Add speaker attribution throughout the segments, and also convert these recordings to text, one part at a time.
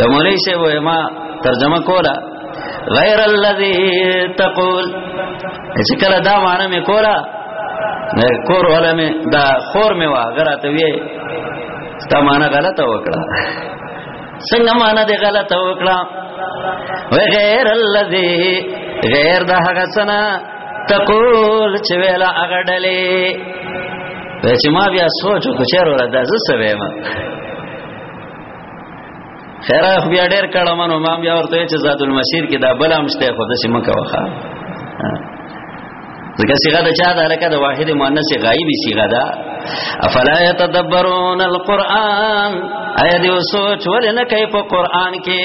Speaker 1: یو مولوی شه وای ما ترجمه کوله غیر الذی تقول چې کله دا معنی مې کوله کور ولا مې دا خور مې وا غراته وی تا معنی غلطه وکړه څنګه معنی دې غلطه وکړه وی غیر الذی غیر دا هغه سنا تقول چې ویلا هغه ډلې چې ما بیا سوچ وکړ چې ورته دا زه سوې ما خیر اخ بیا ډیر کړه منو ما بیا ورته چې زاد المسیر کې دا بل هم شته خو د سیمه کا وخا ځکه صيغه د چا ده لکه د واحد مؤنث غایبی صيغه ده افلا يتدبرون القرآن ایا دیو سوچ ولنه کوي په قران کې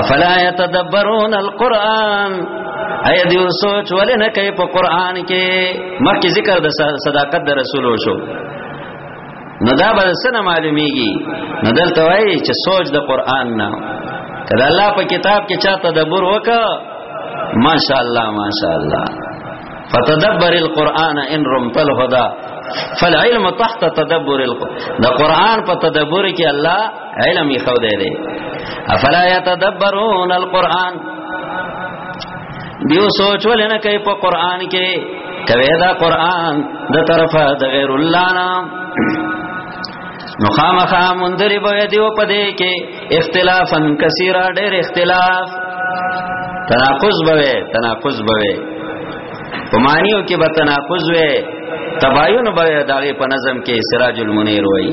Speaker 1: افلا يتدبرون القران اي دې سوچ ولې نه کوي په قران کې مکه ذکر د صداقت د رسول شو نو دا به سن معلومیږي نو دلته وایي چې سوچ د قران نه کله الله په کتاب کې چا تدبر وکړه ماشاء الله ماشاء الله فتدبر القران ان رمت الهدى فالعلم تحت تدبر القران دا قران په تدبر کې الله علم یې خو دی افلا یتدبرون القرآن دیو سوچ ولې نه کوي په قرآن کې کوي دا قرآن د طرفه د غیر الله نه نو خامخا مندری به دیو پدې کې اختلافا کثیره ډېر اختلاف تناقض به تناقض به په معنیو کې به تناقض وي تباین به داغه په نظم کې سراج المنیر وایي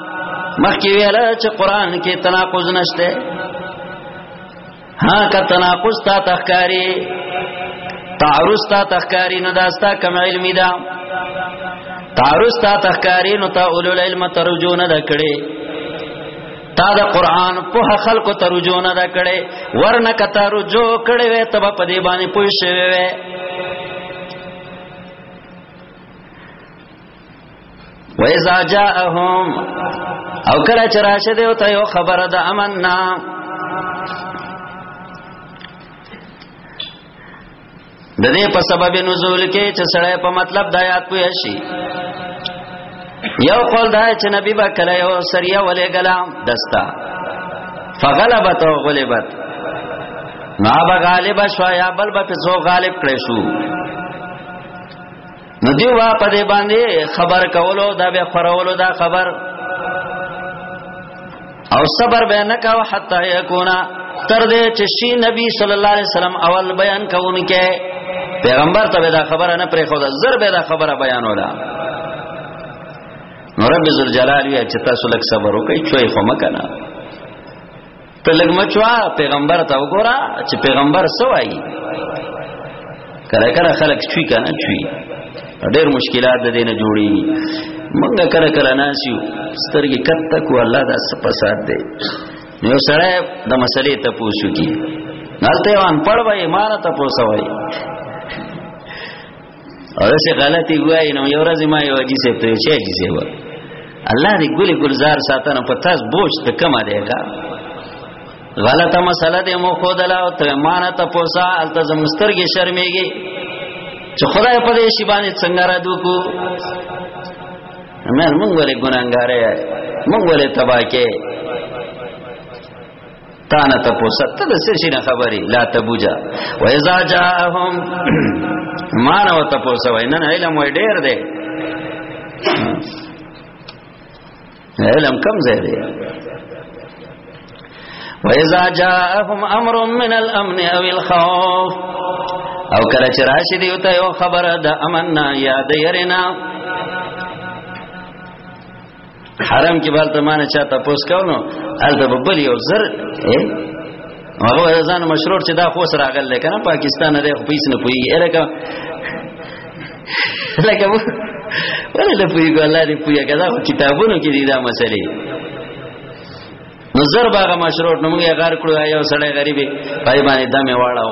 Speaker 1: مخکې ویل چې قران کې تناقض نشته ها که تناقض تا تخکاری تعرض تا تخکاری نو داستا کم علمی دا تعرض تا تخکاری نو تا اولو العلم ترجو نه دکړي تا د قران په خلکو ترجو نه دکړي ورنه کته رجو کړي وې تب په دې باندې پوښښ وې و اذا جاءهم او کله چې راشه دی او ته یو خبره د امن نه د دې په سبب نزول کې چې سړی په مطلب د آیات پوه شي یو قول دا چې نبی با کله یو سریه ولې غلام دستا فغلبت او غلبت ما به غالب شو یا بل به څو غالب کړې شو نو دی وا په دې باندې خبر کولو دا به خورولو دا خبر او صبر به نه کاو حتا یکونا تر دې چې شي نبی صلی الله علیه وسلم اول بیان کوونکې پیغمبر ته دا خبره نه پرې خو دا زر به دا خبره بیان ولا نو رب ذل جلال وی چې تاسو لک صبر وکړئ چوي خو مکنه ته لګ مچوا پیغمبر ته وګوره چې پیغمبر سوای کله کله خلک چوي کنه چوي ډېر مشکلات د دینه جوړي منګه کله کله ناسیو سترګې کټ تک الله د سپسات دی نو سره د مسلې ته پوښو کی نالته وان پړ وای مار ته پوسوي او څه غلطي وای نو یو ورځ ما یو اجي سه ته چې اجي سه و الله دې ګل ګلزار ساتنه په تاس بوج ته کم دی کا غلطه مسله دې مو خو دلا او ته مان ته پوسا التزم مسترګې شرمېږي چې خدای په دې شی باندې څنګه را دوکو مې موږ ولې ګناګارې موږ ولې تباکه تا نه تپوسه ته د څه شي نه خبري لا تبوجا و اذا جاءهم ما نه تپوسه وای نن علم وای ډیر دی علم کم ځای دی و اذا جاءهم امر من الامن او الخوف او کله چې راشي دی ته یو خبره د امن نه یاد یرینا حرم کې بل تمانه چا تاسو کاونو الته په بل یو زر هغه ځان مشروع چې دا خو سره غل لکنه پاکستان دې خو پیس نه پوي الکه لکه ولا له پوي ګولای دی پوي کدا کتابونو کې دي دا مسلې نو زر باغه مشروع نو موږ یې غار کړو یو سړی غریبي پای باندې دمه واړاو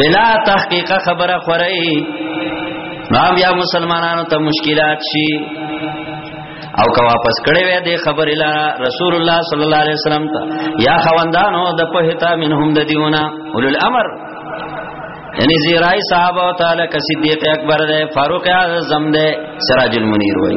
Speaker 1: بلا تحقیق خبره خورئی نو بیا مسلمانانو ته مشکلات شي او که واپس کړي وې د خبر اله رسول الله صلی الله علیه وسلم ته یا خوندانو د پهتا منهم د دیونه اول الامر یعنی زیرای صحابه او تعالی ک صدیق اکبر ده فاروق اعظم ده سراج المنیر وای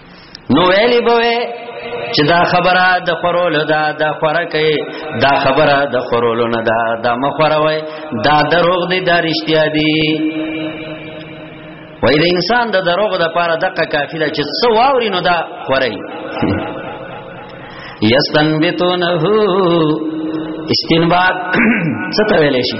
Speaker 1: نو ویلی بوي چې دا خبره د خورول دا د خوره کوي دا خبره د خورول نه دا د مخوره وای دا دروغ دی دا رښتیا دی وای د انسان د دروغ د پاره دقه کافی ده چې څو واوري نو دا خوري یستنبتونه استنباط څه ته ویل شي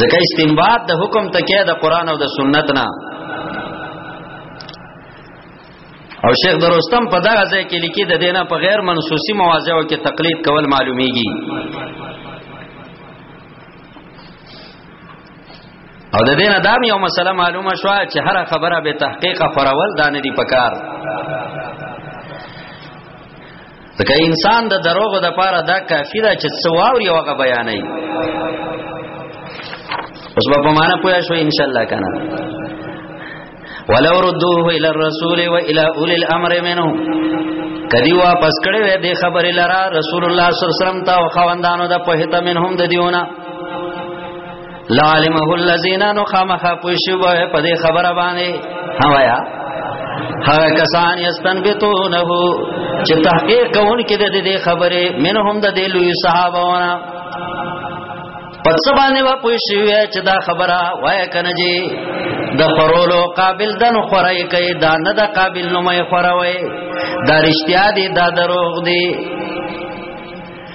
Speaker 1: ځکه استنباط د حکم تکیه د قران او د سنت نه او شیخ دروستم په دغه ځای کې لیکي د دینه په غیر منسوسی مواضعو کې تقلید کول معلومیږي او د دینه دا یو مسله معلومه شو چې هر خبره به تحقیق خورول دانه دی پکار ځکه انسان د دروغ د پاره دا کافی ده چې څواور یو غ بیانې اوس په معنا پوه شو ان شاء الله کنه ولو ردوه الى الرسول والى اولي الامر منهم کدی واپس کړي وې د خبرې لرا رسول الله صلی الله علیه وسلم ته او خواندانو د پهیته منهم د دیونه لعلمه الذين نو خامخ پوښي به په دې خبره باندې هوایا هغه کسان یستنبتونه چې تحقیق کوون کې د دې خبره منهم د دې لوی صحابهونه پس باندې وا پوښي چې دا خبره وای کنه جی د خورولو قابل دن خورای کوي دا نه د قابل نومه خوروي دا رښتیا دي دا دروغ دي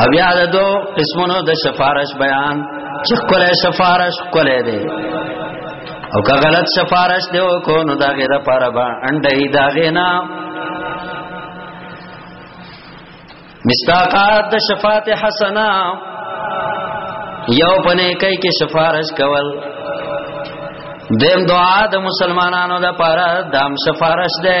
Speaker 1: او بیا د دو قسمونو د سفارش بیان چې کله سفارش کله دی او که غلط سفارش دی او کو نو دا غیره پر با انډه دا غینا مستاقات د شفاعت حسنا یو پنه کوي کې سفارش کول دیم دعا د مسلمانانو د پاره دام سفارش ده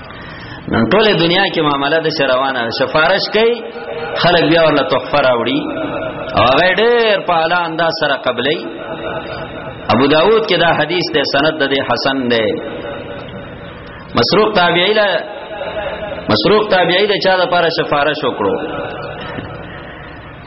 Speaker 1: نن ټول دنیا کې معاملې د شروانه سفارش کوي خلک بیا ورله تحفه راوړي او هغه ډېر په اعلی انداز سره قبلې ابو داود کې دا حدیث ته سند د حسن دی مسروق تابعی له مسروق تابعی د چا د لپاره سفارش وکړو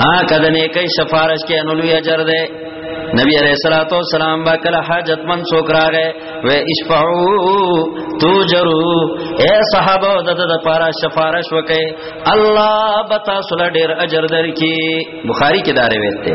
Speaker 1: ها کده نه کوي سفارش کې انولوی اجر ده نبی علیہ الصلوۃ والسلام با کله حاجت من څوک راغې و اشفعو توجرو اے صحابه د د پارا سفارش وکي الله بتا سره ډیر اجر درکې بخاری کې دا روایت ده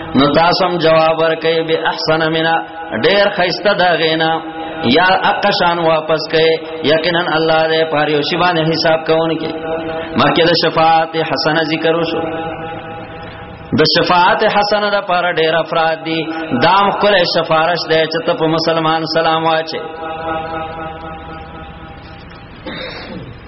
Speaker 1: نو تاسو هم جواب ورکړئ به احسن منا ډیر خیسته دا غینا یا اقشان واپس کئ یقینا الله دې پاره یو شی باندې حساب کوونکې مکه د شفاعت حسنه ذکر وشو د شفاعت حسنه د پر ډیر افراد دي دام خپل سفارش دی چې ته په مسلمان سلام واچي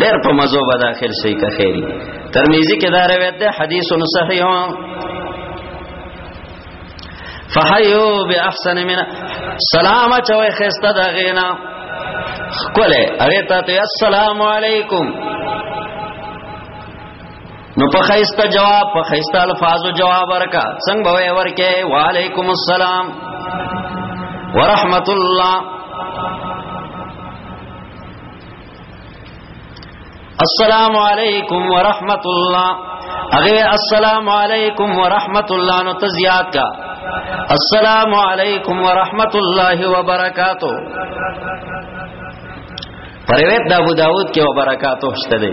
Speaker 1: ډېر په مزو به داخل شي که خیری ترمذی کې دا روایت ده حدیث صحیح فحیو باحسن من سلام چوي خسته دا غینا کوله هغه ته السلام علیکم نو په خیسته جواب په خیسته الفاظو جواب ورکا څنګه به ورکه وعلیکم السلام ورحمت الله السلام علیکم ورحمت الله اغه السلام علیکم ورحمت الله نو تزیات کا السلام علیکم ورحمت الله وبرکاتہ پرویت دا ابو داود کې وبرکاتہ شته دی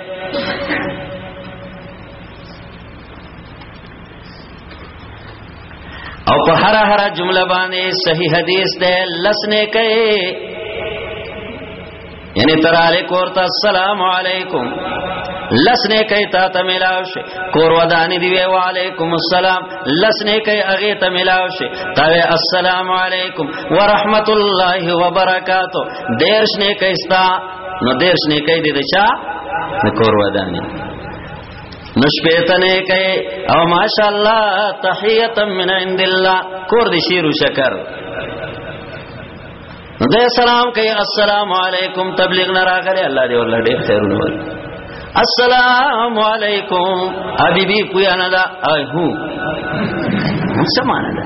Speaker 1: او په هر هر جمله باندې صحیح حدیث ده لسنه کوي یعنی تر علی کورتا السلام علیکم لسنه کوي تا ته ملاو شي کور ودانی دی وی وعلیکم السلام لسنه کوي اغه ته ملاو شي تا وی السلام علیکم ورحمت الله وبرکاتو دیرش نه کوي ستا نو دیرش نیکي دي د چا د کور وداني نشپیتنه کوي او ماشاءالله تحیتا من عند الله کور دي شیر او شکر نو د سلام کوي السلام علیکم تبلیغ نه راغلی الله دې ولله ډېر خیرونه ور السلام علیکم حبیبی کویا نه دا هو سمانه ده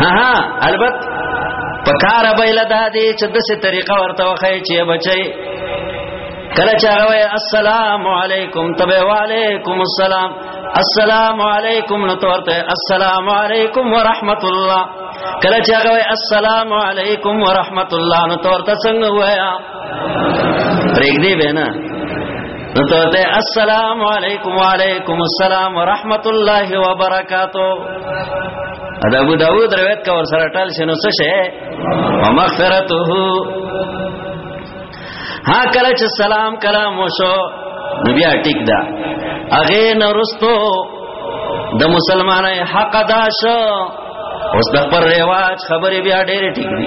Speaker 1: ها ها البت پکار به له دا دې چې د څه طریقه ورته وخی چې بچي کله چې هغه السلام علیکم تبه وعلیکم السلام السلام علیکم نو تورته السلام علیکم ورحمت الله کله چې هغه السلام علیکم ورحمت الله نو تورته څنګه وایا پرېږدې به نه نو ته ته السلام علیکم وعلیکم السلام ورحمت الله وبرکاتو دا ابو داوود روایت کا ور سره ټال شنو څه شه ومغفرته ها کله چې سلام کلام وشو نبی ټیک دا اغه نرستو د مسلمانای حق ادا شو اوس د پر رواج خبرې بیا ډېرې ټیک دي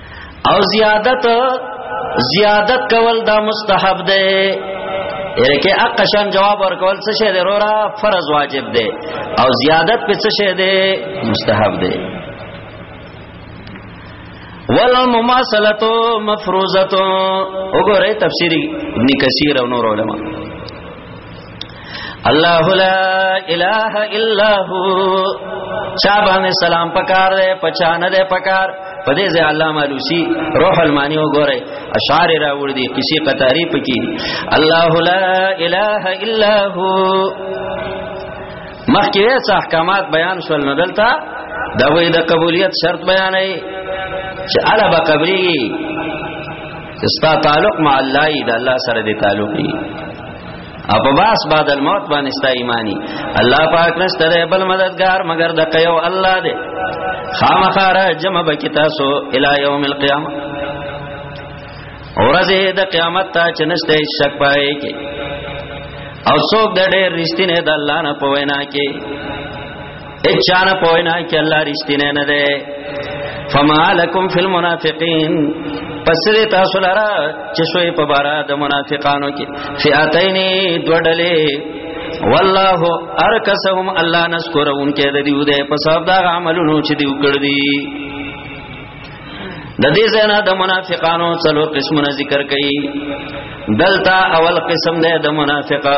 Speaker 1: او زیادت زیادت کول دا مستحب دی یعنی کې اقشان جواب ورکول څه شه دی رورا فرض واجب دی او زیادت په څه شه دی مستحب دی والمماثله مفروزه وګوره تفسیری ابن کثیر او نور علما الله لا اله الا هو چا باندې سلام پکار دی پچا نه دی پکار په دې ځای علامه لوسی روح المانی وګوره اشعار را وړ دي کسی قطاری پکې الله لا اله الا هو مخکې څه احکامات بیان شول نو دلته دا وې د قبولیت شرط بیانې چې الا بقبلی استا تعلق مع الله د الله سره دی تعلق دی او په باس بعد الموت باندې ستا ایمانی الله پاک نشته دی بل مددگار مگر د قیو الله دی خامخار جمع بکی تاسو الی یوم القیامه اورزه د قیامت ته چنشته شک پای کې او څوک د ډېر رښتینه د الله نه پوینا کې اچانه پوینا کې الله رښتینه نه ده فما لکم فی المنافقین پس دې تاسو لرا چې شوي په بارا د منافقانو کې فئاتین دوړلې والله ارکسهم الله نذکر ان کې د دیو دې په سبب دا عملونو چې دیو کړ دي د دې زنا د منافقانو څلو قسمونه ذکر کړي دلتا اول قسم ده د منافقه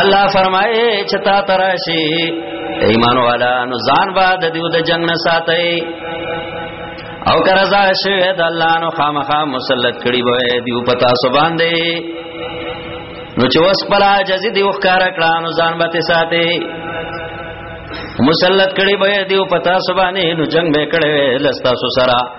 Speaker 1: الله فرمایي چې تا تراشي ایمان والا نو ځان با د دیو د جنگ نه ساتي او که رضا شوه د الله نو خامخا مسلط کړي وای دیو پتا سو باندې نو چې وس پر عاجز دی وکړه کړه نو ځان به ساتي مسلط کړي وای دیو پتا سو باندې نو جنگ به کړي لستا سو سره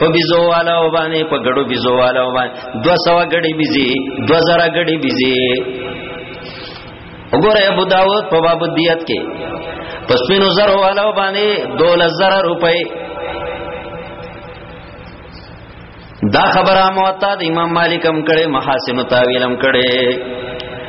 Speaker 1: په بيزو والا و باندې په ګړو بيزو والا و باندې 200 ګړي بيزي 2000 ګړي بيزي وګوره ابو داود په باب دیت کې پس پینو زر والا و باندې 2000 روپۍ دا خبره موطا د امام مالک هم کړي محاسن تاویل هم کړي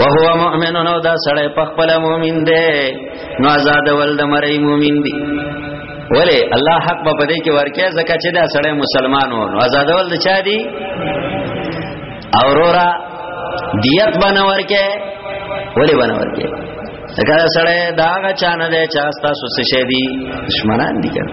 Speaker 1: وهو مؤمن نو دا سړی په خپل مؤمن دی نو آزاد ول د مری مؤمن دی ولی الله حق په دې کې ورکه زکه چې دا سړی مسلمان و نو آزاد ول د چا دی اورورا دیت باندې ورکه ولی باندې ورکه دا سړی دا غا چانه دی چې تاسو څه شې دی دشمنان دي کنه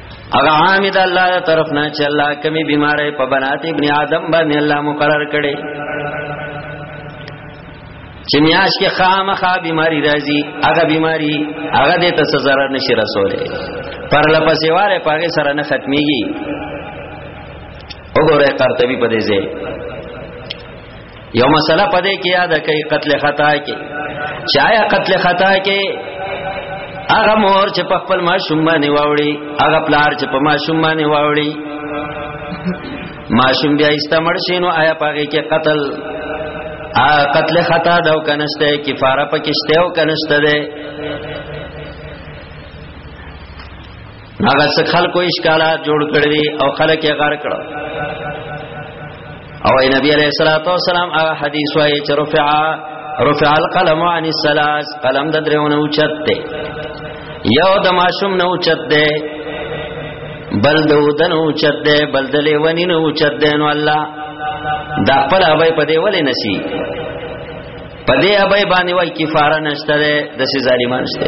Speaker 1: هغه عام د الله تر طرف نه چې الله کمی بیمارې په بنات ابن آدم باندې الله مقرر کړي چې میاش کې خامخا بیماری راځي هغه بیماری هغه د ته zarar نشي رسوله پر لپسې واره پاګه سره نه ختميږي وګوره قرطبي په دې ځای یو مسله پدې کې یاد کړئ قتل خطا کې چایا قتل خطا کې هغه مور چې په خپل ماشوم باندې واوړي هغه پلار چې په ماشوم باندې واوړي ماشوم بیا استمر شینو آیا پاګه کې قتل ا قتل خطا دا کنهشته کفاره پکشته او کنهشته ده هغه څه خلکو اشکالات جوړ کړی او خلک یې غار کړو او نبی علیہ الصلوۃ والسلام هغه حدیث وایي چې رفع رفع القلم عن الثلاث قلم د درونه اوچت دی یو د ماشوم نه اوچت دی بل د ودن اوچت دی بل د لیونی نه اوچت دی نو الله دا خپل ابای په دی ولې نسی په دی ابای باندې وای کفاره نشته ده د سي ظالمان شته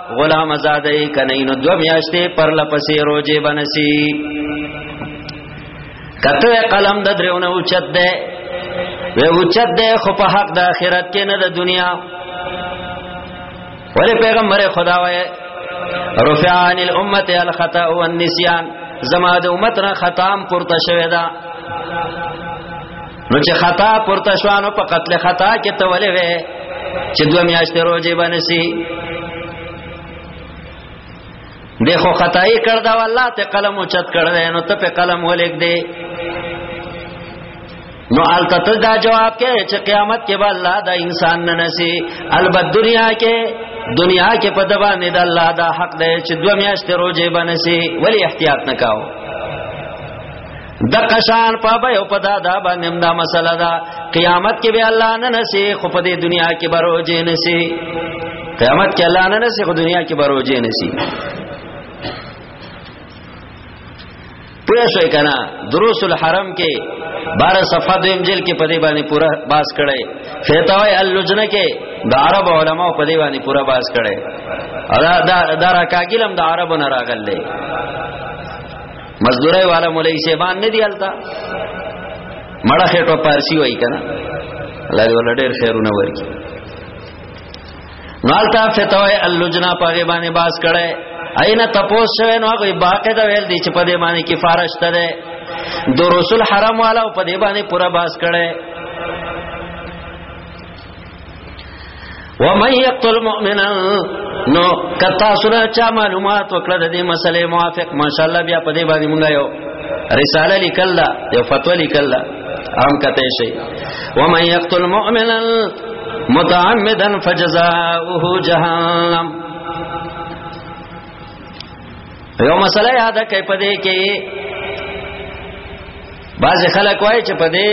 Speaker 1: غلام آزادې کني نو دو میاشتې پر لپسې روزه بنسي کته قلم د درونه اوچت ده وی اوچت ده خو په حق د آخرت کې نه د دنیا ولی پیغمبر خدا وای رفعان الامه الخطا والنسيان زما د امت را ختم پورته شوی دا نو چې خطا پورته شوانو په قتل خطا کې ته ولې وې چې دوه میاشتې روزي باندې سي دغه خدای کړ دا والله ته قلم اوچت کړ دې نو ته په قلم ولیک دې نو الته ته دا جواب کې چې قیامت کې به الله دا انسان نه نسی البته دنیا کې دنیا کې په دبا نه د الله دا حق دی چې دوه میاشتې روزه بنسي ولی احتیاط نکاو د قشان په به او په دادا باندې هم دا مسله ده قیامت کې به الله نه نسی خو په دې دنیا کې بروجه نسی قیامت کې الله نه نسی خو دنیا کې بروجه نسی پوه شئ کنه دروس الحرم کې 12 صفحه د امجل کې په دې باندې پورا باس کړي فتاوی اللجنه کې د عرب علماء په دې باندې پورا باس کړي دا دا راکاګیلم د عربو نه راغلې مزدورای والا مولای سیبان نه دی التا مړه خټو پارسی وای کنه الله دې ول ډېر خیرونه ورکړي نالتا فتوی اللجنا پاګې باندې باس کړه اینا تپوس شوه نو هغه باقی دا ویل دي چې په دې باندې کې فارش ته ده د رسول حرام والا په دې باندې پورا باس کړه ومن یقتل مؤمنا نو کتا سره چا معلومات وکړه د دې مسلې موافق ماشاءالله بیا په دې باندې مونږ یو رساله لیکل دا یو فتوا لیکل دا عام کته شي ومن یقتل مؤمنا متعمدا فجزاؤه جهنم یو مسله یاد کړئ په دې کې بعض خلک وایي چې په دې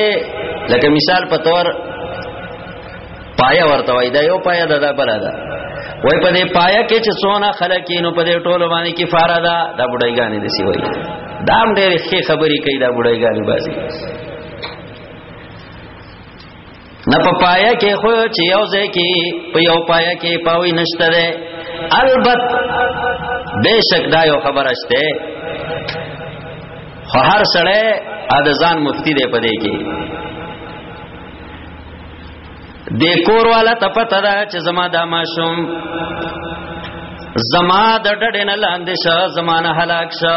Speaker 1: لکه مثال په تور پایا ورته وای دا یو پایا ده دا بل ده وای په دې پایا کې چې څونه خلک نو په دې ټولو باندې کفاره ده دا بډایګانې دي سی وای دا هم ډېر ښه خبرې کوي دا بډایګانې باسي نه په پایا کې خو چې یو ځای کې په یو پایا کې پاوی نشته ده البت بشک دا یو خبره شته خو هر سړی اذان مفتی دی په دې کې د کور والا ته پته ده چې زما د ماشوم زما د ډډې نه لاندې شه زمانه هلاک شه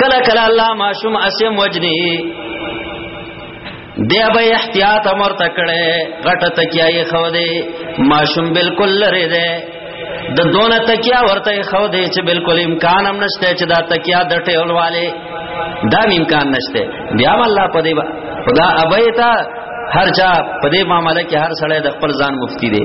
Speaker 1: کله کله الله ماشوم اسیم وجنی دی به احتیاط امر تکړه غټه تکیای خو دی ماشوم بالکل لري دی د دونه تکیا ورته خو دی چې بالکل امکان هم نشته چې دا تکیا د ټیولواله دا امکان نشته بیا الله په دی خدا ابیتا هر چا په دې معاملې کې هر سړی د خپل ځان مفتی دی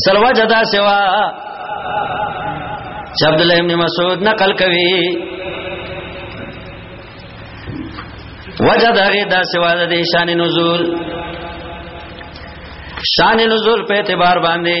Speaker 1: اصل وجه دا سوا چې عبد الله ابن مسعود نقل کوي وجه دا غي دا سوا د شان نزول شان نزول په اعتبار باندې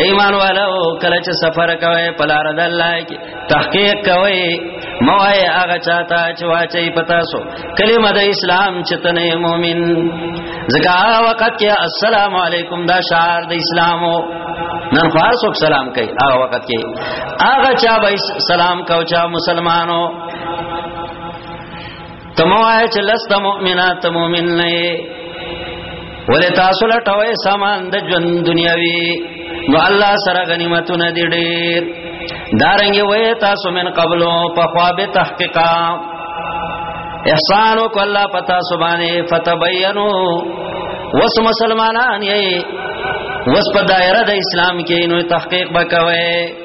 Speaker 1: ایمان والو کله چې سفر کوي په لار د الله کې تحقیق کوي موای هغه چاته چې واچي پتا سو کلمه د اسلام چې تنه مؤمن زکا وخت کې السلام علیکم دا شعار د اسلامو نن خو هر څوک سلام کوي هغه وخت کې هغه چا به سلام کو چا مسلمانو تموای چې لست مؤمنات مؤمن نه ولې تاسو لټوي سامان د ژوند دنیاوی نو الله سره غنیمتونه دي ډېر دارنګ وې تاسو من قبلو په خوابه تحقیقا احسانو کو الله پتا سبحانه فتبینو وس مسلمانان یې وس په دایره د اسلام کې نو تحقیق وکوي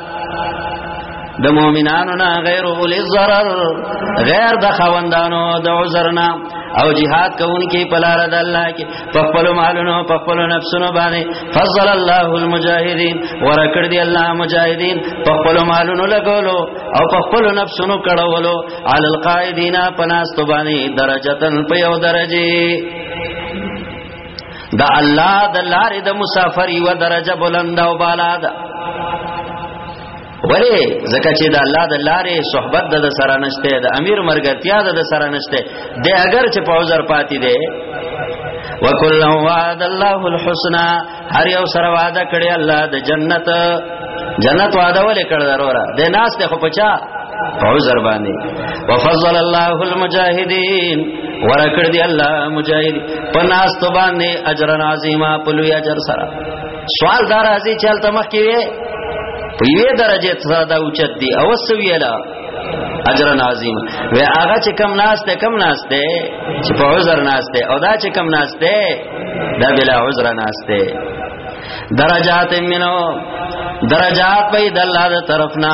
Speaker 1: د مؤمنانو نه غیر اولی ضرر غیر د خوندانو د عذرنا او jihad کوونکې په لار د الله کې په خپل مالونو په خپل نفسونو باندې فضل الله المجاهدین ورکړ دی الله مجاهدین په خپل مالونو لګولو او په خپل نفسونو کړولو عل القائدین پناست باندې درجتن په یو درجه دا الله د لارې د مسافر یو درجه بلند او بالا ده ولی زکه چې د الله د لارې صحبت د سره نشته د امیر مرګتیا د سره نشته د اگر چې په عذر پاتې دی وکل وعد الله الحسنا هر یو سره وعده کړی الله د جنت جنت وعده ولې کړ ضروره د ناس ته خو پچا عذر باندې وفضل الله المجاهدين ورکړ دی الله مجاهد پناس تو باندې اجر عظیما په لوی اجر سره سوال دار ازي چلته مخ کې وي په یوه درجه ته دا اوچت دی او سویلا اجر عظیم و هغه چې کم ناس ته کم ناس ته چې په عذر ناس ته او دا چې کم ناس ته دا بلا عذر ناس ته درجات منو درجات په د الله تر طرفنا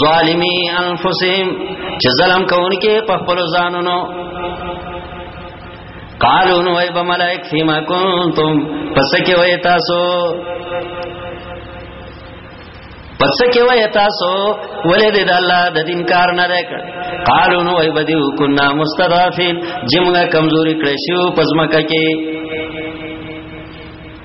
Speaker 1: ظالمی انفسهم چې ظلم کوونکې په خپل ځانونو قالو نو ای بملائک فيما كنتم پس کې وای تاسو پس کې وای تاسو ولې د الله د دین کار نه ده کړ قالو نو ای بدیو کنا مستضعفين جمعه کمزوري کړې شو پزماکه کې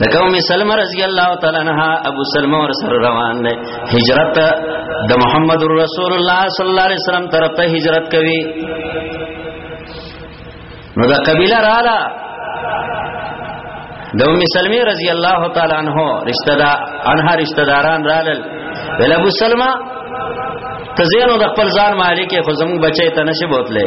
Speaker 1: لکه ام سلمہ رضی الله تعالی عنها ابو سلمہ ور سره روان دی هجرت د محمد رسول الله صلی الله علیه وسلم طرف ته هجرت کوي نو دا قبیله رااله د ام سلمہ رضی الله تعالی عنها رشتہ دا انها رشتہ داران رالل ول ابو سلمہ تزینو د خپل ځان مالک خو زموږ بچی ته نشي بوتله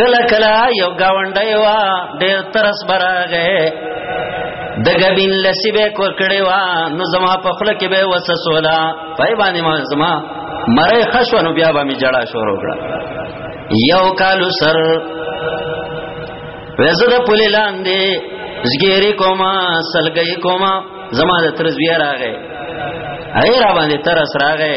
Speaker 1: کله کله یو گاونډی وا ډیر ترس براغه د غبین لسی به کور کړي وا نو زما په خله کې به وسسولا پای باندې ما زما مړې خشونو بیا به می جړه شروع کړه یو کالو سر وزد پولی لاندې زګيري کوما سلګي کوما زما د ترز بیا راغې هي را باندې ترس راغې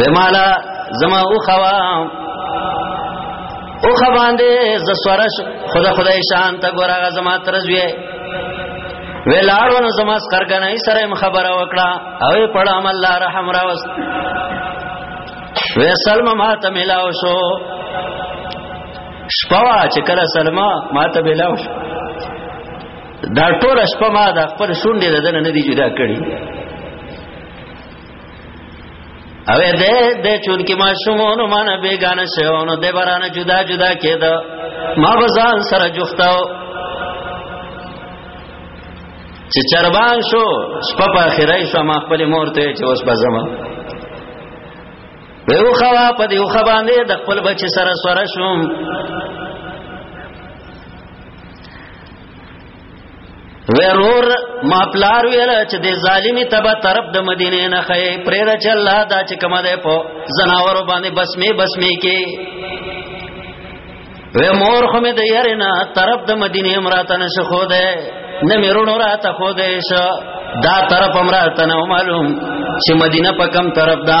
Speaker 1: ومالا زما او خوا او خوان دې ز سورش خدا خدای شان ته ګورغه زما ترزوی ویلاړو نو زما سرګنای سره خبره وکړه او په عمل الله رحم راوست وې سلمہ ما ته ملاو شو شپوا چې کله سلمہ ما ته ملاو شو دا ټول شپه ما د خپل شونډې ددن نه دی جدا کړی او دې دې چون کې ما شومونو مان بیگانه شوونو دې برانه جدا جدا کېده ما بزان سره جوختاو چې چربان شو شپه په اخرای شو ما خپل مور ته چې اوس بزما ویو خوا په دیو خباندې د خپل بچی سره سره شوم ورور ما پلار ویل چې د ظالمی تبه طرف د مدینه نه خې پرېر چې الله دا چې کومه ده په زناور باندې بسمه بسمه کې و مور خو مې د یاري نه طرف د مدینه امراته نه شخو ده نه میرونو راته خو ده شو دا طرف امراته نه معلوم چې مدینه په کم طرف ده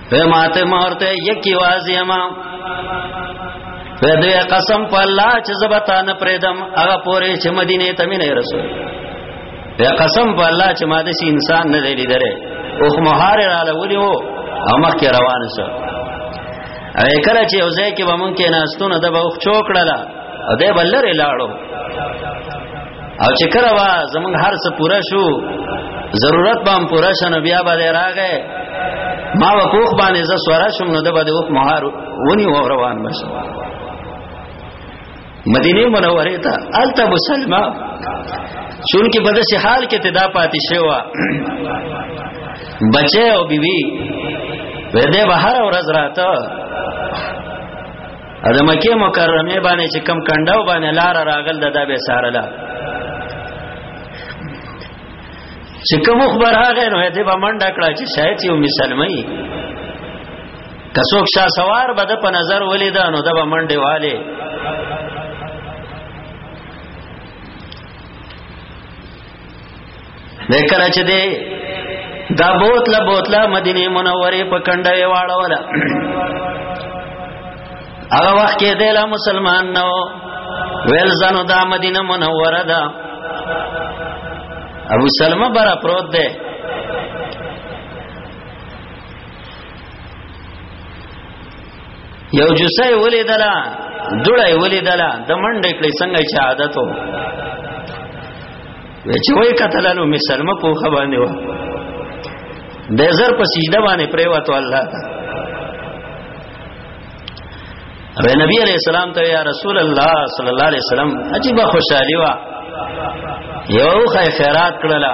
Speaker 1: وی ماته مورته یکی وازی ما وی دوی قسم په الله چې زبتا نه پریدم هغه پوره چې مدینه ته مینه رسول وی قسم په الله چې ما دسی انسان نه دی لیدره او مهار را لولي وو او مخ کې روان شو او کله چې اوځه کې به مونږ کې ناستونه د بوخ چوکړه ده او دې بلره لاړو او چې کله وا زمون هر څه پوره شو ضرورت به هم پوره شنو بیا به راغې ما وکوخ باندې ز سوارا شوم نو د بده وک مهار ونی و روان بشم مدینه منوره ته الته مسلمه چون کې بده سي حال کې تدا پاتې شوا بچي او بيبي ورده بهر ورځ راته او د مکه مکرمه باندې چې کم کنداو باندې لار راغل د دا به سارلا چې کوم خبر هغه نو دې به منډه کړه چې شاید یو مسلمانۍ کڅوک شاه سوار به د په نظر ولید نو د به منډه والے نه کله چې دی دا بوتله بوتله مدینه منوره په کنده واړوله هغه وخت کې دی لا مسلمان نو ویل زنو دا مدینه منوره ده ابو سلمہ برا پروت ده یو جسه ولیدلا دوړای ولیدلا د منډې کړې څنګه چې عادت وو چې وای کتلانو مسلمه په خبرنه و د زر په سجده باندې پریوتو الله ته او نبی علیہ السلام ته یا رسول الله صلی الله علیه وسلم عجیب خوشالي وا یو خیرات کړلا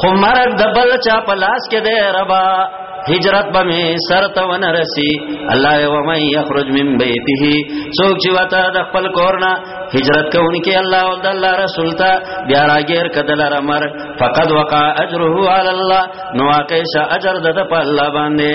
Speaker 1: خو مرګ د بل چا په لاس کې دی ربا هجرت به می سر ته ونه رسی الله و من یخرج من بیته څوک چې وته د خپل کورنا هجرت کوونکی الله او د الله رسول ته بیا راګیر کدل رمر فقد وقع اجره علی الله نو واقع ش اجر د په الله باندې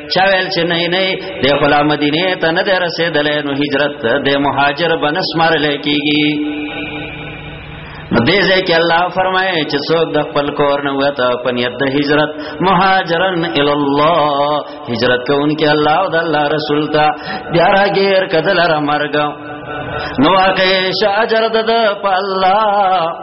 Speaker 1: چا ویل چې نه نه د خلا مدینه ته نه رسیدلې نو هجرت د مهاجر بنسمار لکېږي نو دې ځکه الله فرمایي چې څوک د خپل کور نه وته په نیت د هجرت مهاجرن ال الله هجرت کوونکی الله او د الله رسول ته بیا راګیر کدل را مرګ نو واقع شاجر د په الله